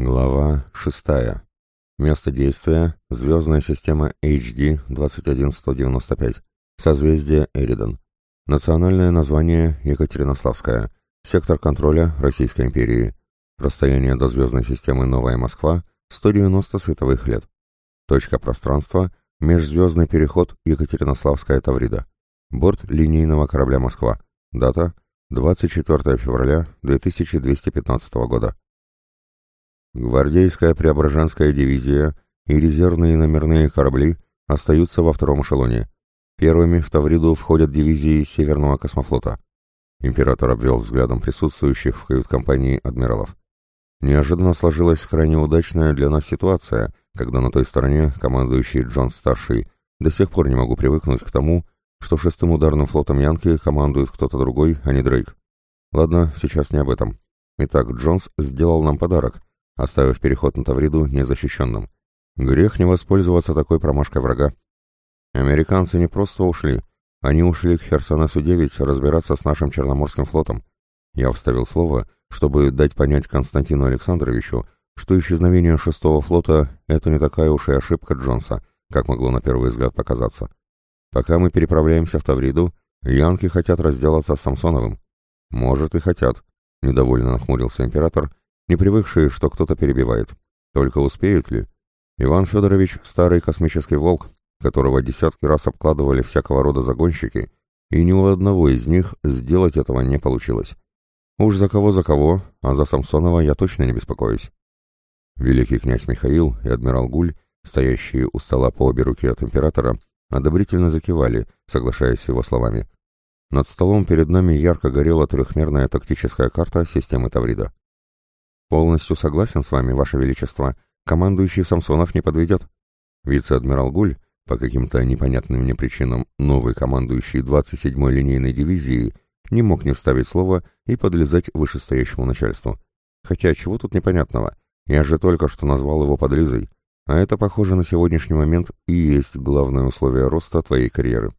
Глава 6. Место действия – звездная система HD-21195. Созвездие Эридон. Национальное название – Екатеринославская. Сектор контроля Российской империи. Расстояние до звездной системы Новая Москва – 190 световых лет. Точка пространства – межзвездный переход Екатеринославская Таврида. Борт линейного корабля «Москва». Дата – 24 февраля 2215 года. Гвардейская преображенская дивизия и резервные номерные корабли остаются во втором эшелоне. Первыми в Тавриду входят дивизии Северного космофлота. Император обвел взглядом присутствующих в кают-компании адмиралов. Неожиданно сложилась крайне удачная для нас ситуация, когда на той стороне командующий Джон-старший до сих пор не могу привыкнуть к тому, что шестым ударным флотом Янки командует кто-то другой, а не Дрейк. Ладно, сейчас не об этом. Итак, Джонс сделал нам подарок, оставив переход на Тавриду незащищенным. Грех не воспользоваться такой промашкой врага. Американцы не просто ушли, они ушли к Херсонесу-9 разбираться с нашим Черноморским флотом. Я вставил слово, чтобы дать понять Константину Александровичу, что исчезновение шестого флота — это не такая уж и ошибка Джонса, как могло на первый взгляд показаться. Пока мы переправляемся в Тавриду, янки хотят разделаться с Самсоновым. Может и хотят, — недовольно нахмурился император, не привыкшие, что кто-то перебивает. Только успеют ли? Иван Федорович — старый космический волк, которого десятки раз обкладывали всякого рода загонщики, и ни у одного из них сделать этого не получилось. Уж за кого-за кого, а за Самсонова я точно не беспокоюсь. Великий князь Михаил и адмирал Гуль, стоящие у стола по обе руки от императора, одобрительно закивали, соглашаясь с его словами. Над столом перед нами ярко горела трехмерная тактическая карта системы Таврида. Полностью согласен с вами, ваше величество. Командующий Самсонов не подведет. Вице-адмирал Гуль, по каким-то непонятным мне причинам, новый командующий 27-й линейной дивизии, не мог не вставить слово и подлезать вышестоящему начальству. Хотя чего тут непонятного? Я же только что назвал его подлизой. А это, похоже, на сегодняшний момент и есть главное условие роста твоей карьеры.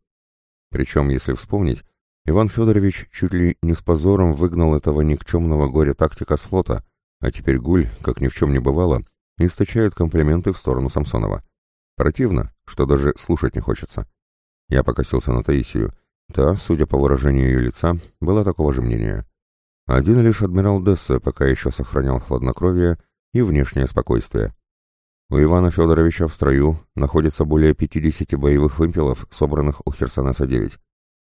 Причем, если вспомнить, Иван Федорович чуть ли не с позором выгнал этого никчемного горя-тактика с флота, а теперь Гуль, как ни в чем не бывало, источает комплименты в сторону Самсонова. Противно, что даже слушать не хочется. Я покосился на Таисию. Та, судя по выражению ее лица, была такого же мнения. Один лишь адмирал Десса пока еще сохранял хладнокровие и внешнее спокойствие. У Ивана Федоровича в строю находится более 50 боевых вымпелов, собранных у Херсонеса-9.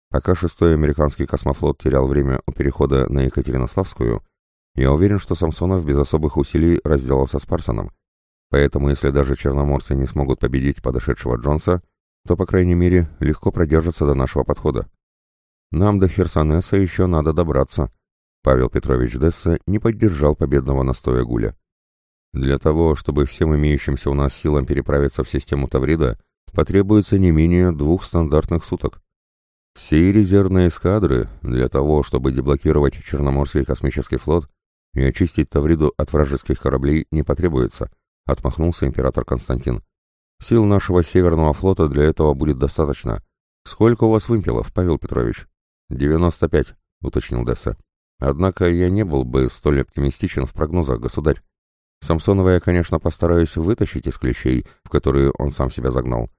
Пока шестой американский космофлот терял время у перехода на Екатеринославскую, я уверен, что Самсонов без особых усилий разделался с Парсоном. Поэтому, если даже черноморцы не смогут победить подошедшего Джонса, то, по крайней мере, легко продержатся до нашего подхода. Нам до Херсонеса еще надо добраться. Павел Петрович Десса не поддержал победного настоя Гуля. Для того, чтобы всем имеющимся у нас силам переправиться в систему Таврида, потребуется не менее двух стандартных суток. Все резервные эскадры для того, чтобы деблокировать Черноморский космический флот – и очистить Тавриду от вражеских кораблей не потребуется», — отмахнулся император Константин. «Сил нашего Северного флота для этого будет достаточно. Сколько у вас вымпелов, Павел Петрович?» «Девяносто пять», — уточнил Десса. «Однако я не был бы столь оптимистичен в прогнозах, государь. Самсонова я, конечно, постараюсь вытащить из клещей, в которые он сам себя загнал.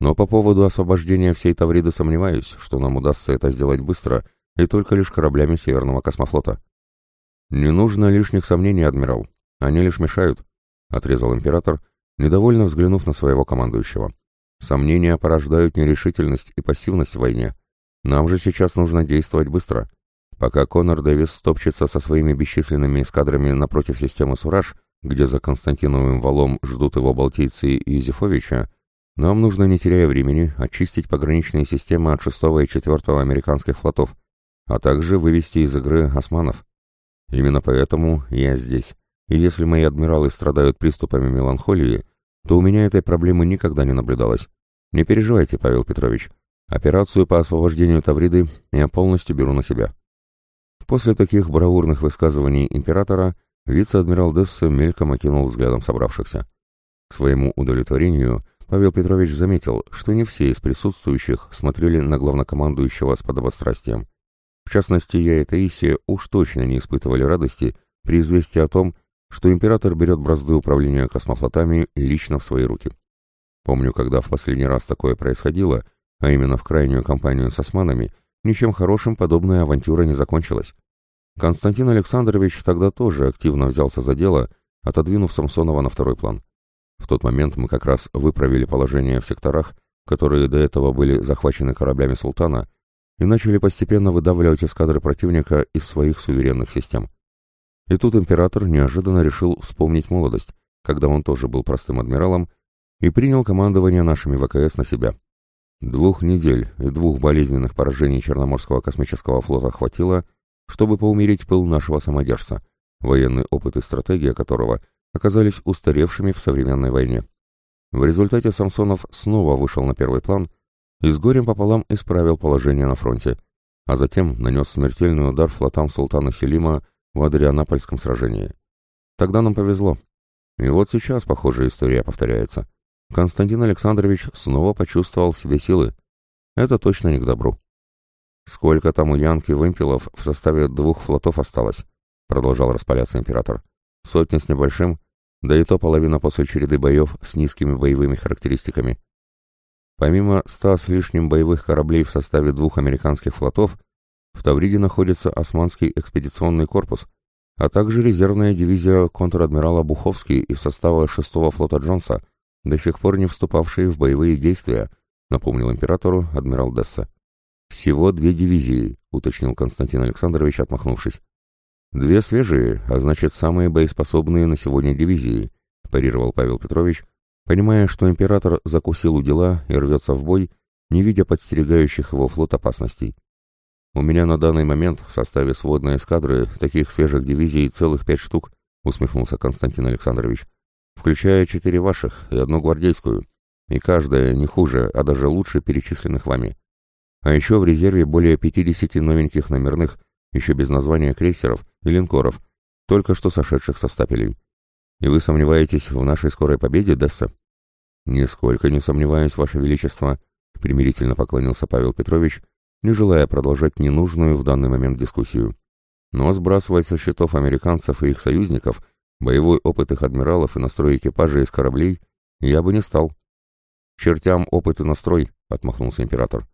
Но по поводу освобождения всей Тавриды сомневаюсь, что нам удастся это сделать быстро и только лишь кораблями Северного космофлота». «Не нужно лишних сомнений, адмирал. Они лишь мешают», — отрезал император, недовольно взглянув на своего командующего. «Сомнения порождают нерешительность и пассивность в войне. Нам же сейчас нужно действовать быстро. Пока Конор Дэвис топчется со своими бесчисленными эскадрами напротив системы «Сураж», где за Константиновым валом ждут его балтийцы и Юзефовича, нам нужно, не теряя времени, очистить пограничные системы от 6 и 4 американских флотов, а также вывести из игры османов. Именно поэтому я здесь. И если мои адмиралы страдают приступами меланхолии, то у меня этой проблемы никогда не наблюдалось. Не переживайте, Павел Петрович. Операцию по освобождению Тавриды я полностью беру на себя. После таких бравурных высказываний императора вице-адмирал Десса мельком окинул взглядом собравшихся. К своему удовлетворению Павел Петрович заметил, что не все из присутствующих смотрели на главнокомандующего с подобострастием. В частности, я и Таисия уж точно не испытывали радости при известии о том, что император берет бразды управления космофлотами лично в свои руки. Помню, когда в последний раз такое происходило, а именно в крайнюю кампанию с османами, ничем хорошим подобная авантюра не закончилась. Константин Александрович тогда тоже активно взялся за дело, отодвинув Самсонова на второй план. В тот момент мы как раз выправили положение в секторах, которые до этого были захвачены кораблями султана, и начали постепенно выдавливать эскадры противника из своих суверенных систем. И тут император неожиданно решил вспомнить молодость, когда он тоже был простым адмиралом, и принял командование нашими ВКС на себя. Двух недель и двух болезненных поражений Черноморского космического флота хватило, чтобы поумерить пыл нашего самодержца, военный опыт и стратегия которого оказались устаревшими в современной войне. В результате Самсонов снова вышел на первый план – и с горем пополам исправил положение на фронте, а затем нанес смертельный удар флотам султана Селима в Адрианапольском сражении. Тогда нам повезло. И вот сейчас похожая история повторяется. Константин Александрович снова почувствовал в себе силы. Это точно не к добру. «Сколько там у Янки вымпелов в составе двух флотов осталось?» — продолжал распаляться император. «Сотни с небольшим, да и то половина после череды боев с низкими боевыми характеристиками. Помимо ста с лишним боевых кораблей в составе двух американских флотов, в Тавриде находится Османский экспедиционный корпус, а также резервная дивизия контр-адмирала Буховский из состава 6-го флота Джонса, до сих пор не вступавшие в боевые действия, напомнил императору адмирал Десса. «Всего две дивизии», — уточнил Константин Александрович, отмахнувшись. «Две свежие, а значит, самые боеспособные на сегодня дивизии», — парировал Павел Петрович, Понимая, что император закусил у дела и рвется в бой, не видя подстерегающих его флот опасностей. «У меня на данный момент в составе сводной эскадры таких свежих дивизий целых пять штук», — усмехнулся Константин Александрович, «включая четыре ваших и одну гвардейскую, и каждая не хуже, а даже лучше перечисленных вами. А еще в резерве более 50 новеньких номерных, еще без названия крейсеров и линкоров, только что сошедших со стапелей. И вы сомневаетесь в нашей скорой победе, Десса?» «Нисколько не сомневаюсь, Ваше Величество», — примирительно поклонился Павел Петрович, не желая продолжать ненужную в данный момент дискуссию. Но сбрасывать со счетов американцев и их союзников боевой опыт их адмиралов и настрой экипажей из кораблей я бы не стал. «Чертям опыт и настрой», — отмахнулся император.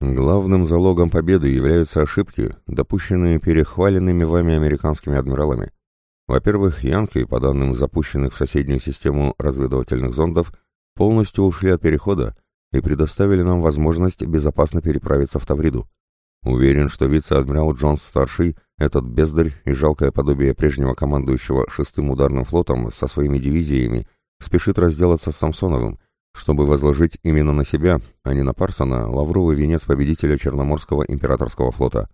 «Главным залогом победы являются ошибки, допущенные перехваленными вами американскими адмиралами. Во-первых, Янки, по данным запущенных в соседнюю систему разведывательных зондов, — полностью ушли от перехода и предоставили нам возможность безопасно переправиться в Тавриду. Уверен, что вице-адмирал Джонс-старший, этот бездарь и жалкое подобие прежнего командующего шестым ударным флотом со своими дивизиями, спешит разделаться с Самсоновым, чтобы возложить именно на себя, а не на Парсона, лавровый венец победителя Черноморского императорского флота.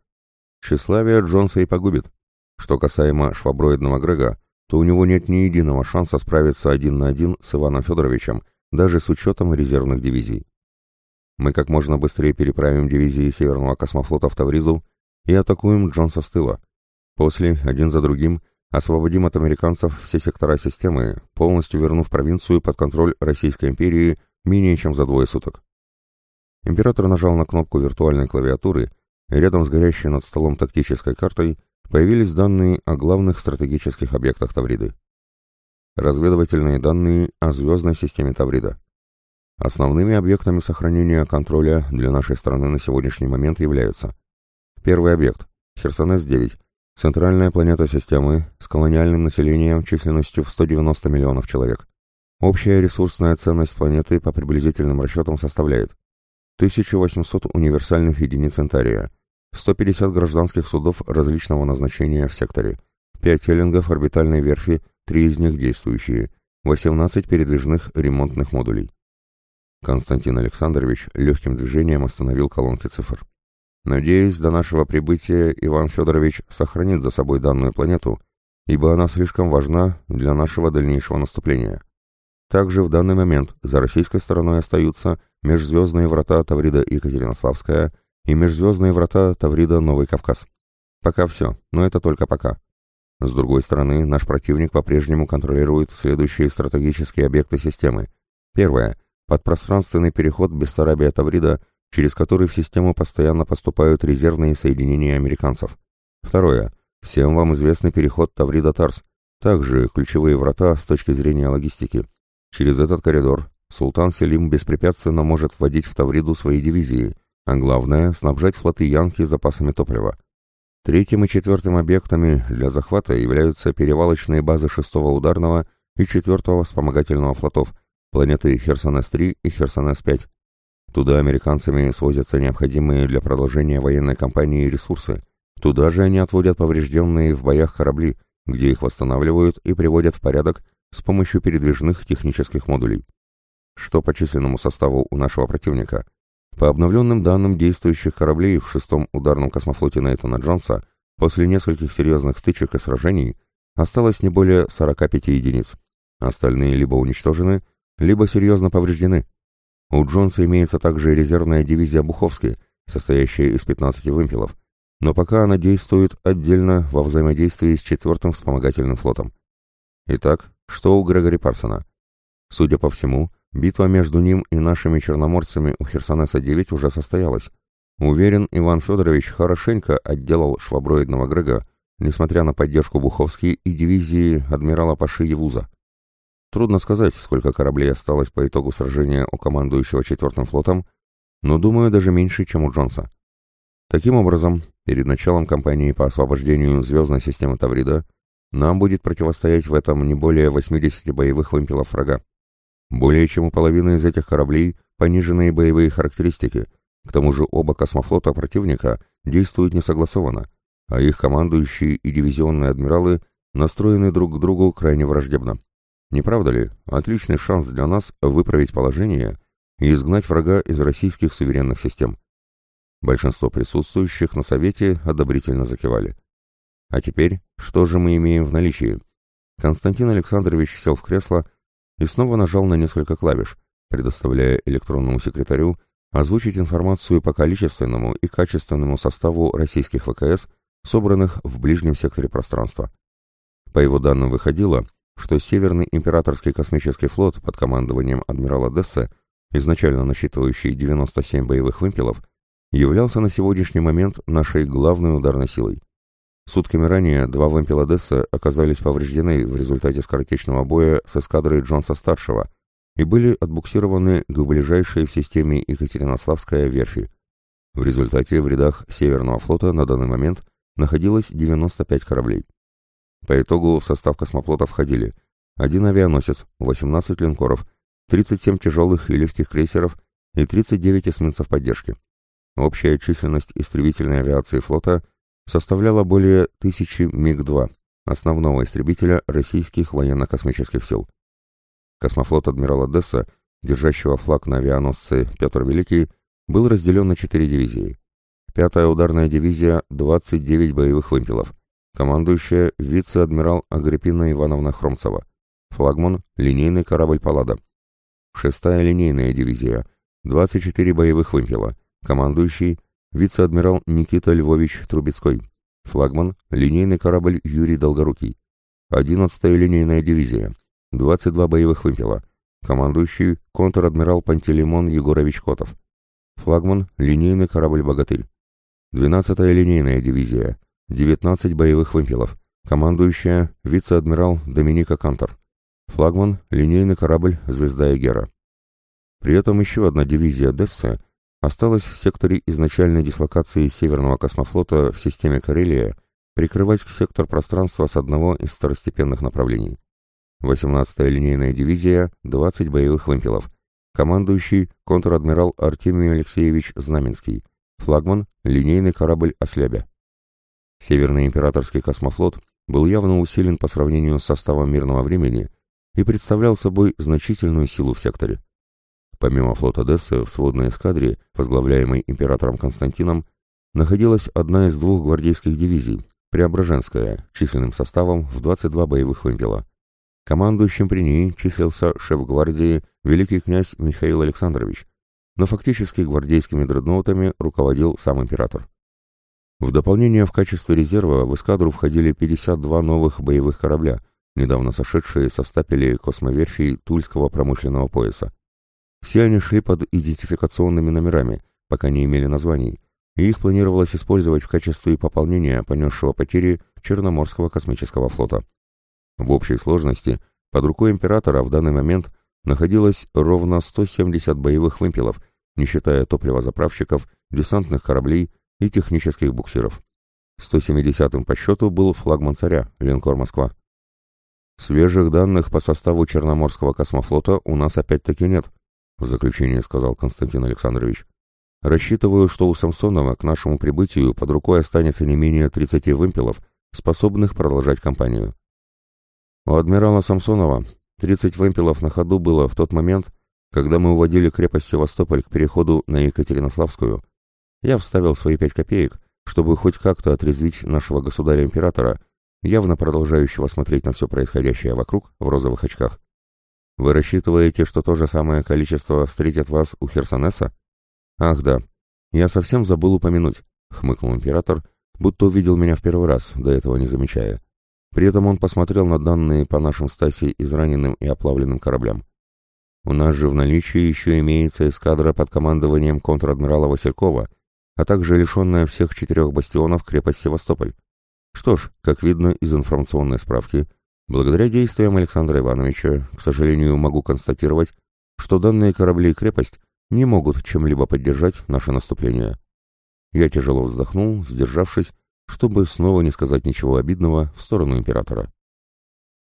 Тщеславие Джонса и погубит. Что касаемо шваброидного Грега, то у него нет ни единого шанса справиться один на один с Иваном Федоровичем, даже с учетом резервных дивизий. Мы как можно быстрее переправим дивизии Северного космофлота в Тавризу и атакуем Джонса с тыла. После, один за другим, освободим от американцев все сектора системы, полностью вернув провинцию под контроль Российской империи менее чем за двое суток. Император нажал на кнопку виртуальной клавиатуры, и рядом с горящей над столом тактической картой появились данные о главных стратегических объектах Тавриды разведывательные данные о звездной системе Таврида. Основными объектами сохранения контроля для нашей страны на сегодняшний момент являются Первый объект – Херсонес-9, центральная планета системы с колониальным населением численностью в 190 миллионов человек. Общая ресурсная ценность планеты по приблизительным расчетам составляет 1800 универсальных единиц Энтария, 150 гражданских судов различного назначения в секторе, 5 эллингов орбитальной верфи три из них действующие, 18 передвижных ремонтных модулей. Константин Александрович легким движением остановил колонки цифр. Надеюсь, до нашего прибытия Иван Федорович сохранит за собой данную планету, ибо она слишком важна для нашего дальнейшего наступления. Также в данный момент за российской стороной остаются межзвездные врата Таврида Екатеринославская и межзвездные врата Таврида Новый Кавказ. Пока все, но это только пока. С другой стороны, наш противник по-прежнему контролирует следующие стратегические объекты системы. Первое. Подпространственный переход Бессарабия-Таврида, через который в систему постоянно поступают резервные соединения американцев. Второе. Всем вам известный переход Таврида-Тарс, также ключевые врата с точки зрения логистики. Через этот коридор султан Селим беспрепятственно может вводить в Тавриду свои дивизии, а главное – снабжать флоты Янки запасами топлива. Третьим и четвертым объектами для захвата являются перевалочные базы шестого ударного и четвертого вспомогательного флотов планеты Херсонес-3 и Херсонес-5. Туда американцами свозятся необходимые для продолжения военной кампании ресурсы. Туда же они отводят поврежденные в боях корабли, где их восстанавливают и приводят в порядок с помощью передвижных технических модулей. Что по численному составу у нашего противника – по обновленным данным действующих кораблей в шестом ударном космофлоте Нейтана Джонса после нескольких серьезных стычек и сражений осталось не более 45 единиц. Остальные либо уничтожены, либо серьезно повреждены. У Джонса имеется также резервная дивизия «Буховский», состоящая из 15 вымпелов, но пока она действует отдельно во взаимодействии с четвертым вспомогательным флотом. Итак, что у Грегори Парсона? Судя по всему, Битва между ним и нашими черноморцами у Херсонеса-9 уже состоялась. Уверен, Иван Федорович хорошенько отделал шваброидного Грега, несмотря на поддержку Буховский и дивизии адмирала Паши Евуза. Трудно сказать, сколько кораблей осталось по итогу сражения у командующего четвертым флотом, но, думаю, даже меньше, чем у Джонса. Таким образом, перед началом кампании по освобождению звездной системы Таврида нам будет противостоять в этом не более 80 боевых вымпелов врага. Более чем у половины из этих кораблей пониженные боевые характеристики. К тому же оба космофлота противника действуют несогласованно, а их командующие и дивизионные адмиралы настроены друг к другу крайне враждебно. Не правда ли? Отличный шанс для нас выправить положение и изгнать врага из российских суверенных систем. Большинство присутствующих на Совете одобрительно закивали. А теперь, что же мы имеем в наличии? Константин Александрович сел в кресло, и снова нажал на несколько клавиш, предоставляя электронному секретарю озвучить информацию по количественному и качественному составу российских ВКС, собранных в ближнем секторе пространства. По его данным выходило, что Северный императорский космический флот под командованием адмирала Дессе, изначально насчитывающий 97 боевых вымпелов, являлся на сегодняшний момент нашей главной ударной силой. Сутками ранее два вымпела Десса оказались повреждены в результате скоротечного боя с эскадрой Джонса-старшего и были отбуксированы к ближайшей в системе Екатеринославская верфи. В результате в рядах Северного флота на данный момент находилось 95 кораблей. По итогу в состав космоплота входили один авианосец, 18 линкоров, 37 тяжелых и легких крейсеров и 39 эсминцев поддержки. Общая численность истребительной авиации флота составляла более тысячи МиГ-2, основного истребителя российских военно-космических сил. Космофлот адмирала Десса, держащего флаг на авианосце Петр Великий, был разделен на четыре дивизии. Пятая ударная дивизия – 29 боевых вымпелов. Командующая – вице-адмирал Агриппина Ивановна Хромцева. Флагман – линейный корабль «Паллада». Шестая линейная дивизия – 24 боевых вымпела. Командующий – вице-адмирал Никита Львович Трубецкой, флагман, линейный корабль Юрий Долгорукий, 11-я линейная дивизия, 22 боевых вымпела, командующий контр-адмирал Пантелеймон Егорович Котов, флагман, линейный корабль «Богатырь», 12-я линейная дивизия, 19 боевых вымпелов, командующая вице-адмирал Доминика Кантор, флагман, линейный корабль «Звезда Эгера». При этом еще одна дивизия Десса осталось в секторе изначальной дислокации Северного космофлота в системе Карелия прикрывать сектор пространства с одного из второстепенных направлений. 18-я линейная дивизия, 20 боевых вымпелов. Командующий контр-адмирал Артемий Алексеевич Знаменский. Флагман – линейный корабль «Ослябя». Северный императорский космофлот был явно усилен по сравнению с составом мирного времени и представлял собой значительную силу в секторе. Помимо флота Дессы в сводной эскадре, возглавляемой императором Константином, находилась одна из двух гвардейских дивизий, Преображенская, численным составом в 22 боевых вымпела. Командующим при ней числился шеф гвардии великий князь Михаил Александрович, но фактически гвардейскими дредноутами руководил сам император. В дополнение в качестве резерва в эскадру входили 52 новых боевых корабля, недавно сошедшие со стапелей космоверфий Тульского промышленного пояса. Все они шли под идентификационными номерами, пока не имели названий, и их планировалось использовать в качестве пополнения понесшего потери Черноморского космического флота. В общей сложности под рукой императора в данный момент находилось ровно 170 боевых вымпелов, не считая топливозаправщиков, десантных кораблей и технических буксиров. 170-м по счету был флагман царя, линкор «Москва». Свежих данных по составу Черноморского космофлота у нас опять-таки нет – в заключение сказал Константин Александрович. Рассчитываю, что у Самсонова к нашему прибытию под рукой останется не менее 30 вымпелов, способных продолжать кампанию. У адмирала Самсонова 30 вымпелов на ходу было в тот момент, когда мы уводили крепость Севастополь к переходу на Екатеринославскую. Я вставил свои пять копеек, чтобы хоть как-то отрезвить нашего государя-императора, явно продолжающего смотреть на все происходящее вокруг в розовых очках. Вы рассчитываете, что то же самое количество встретит вас у Херсонеса? Ах да, я совсем забыл упомянуть, хмыкнул император, будто увидел меня в первый раз, до этого не замечая. При этом он посмотрел на данные по нашим Стаси израненным и оплавленным кораблям. У нас же в наличии еще имеется эскадра под командованием контр-адмирала Василькова, а также лишенная всех четырех бастионов крепость Севастополь. Что ж, как видно из информационной справки, Благодаря действиям Александра Ивановича, к сожалению, могу констатировать, что данные корабли и «Крепость» не могут чем-либо поддержать наше наступление. Я тяжело вздохнул, сдержавшись, чтобы снова не сказать ничего обидного в сторону императора.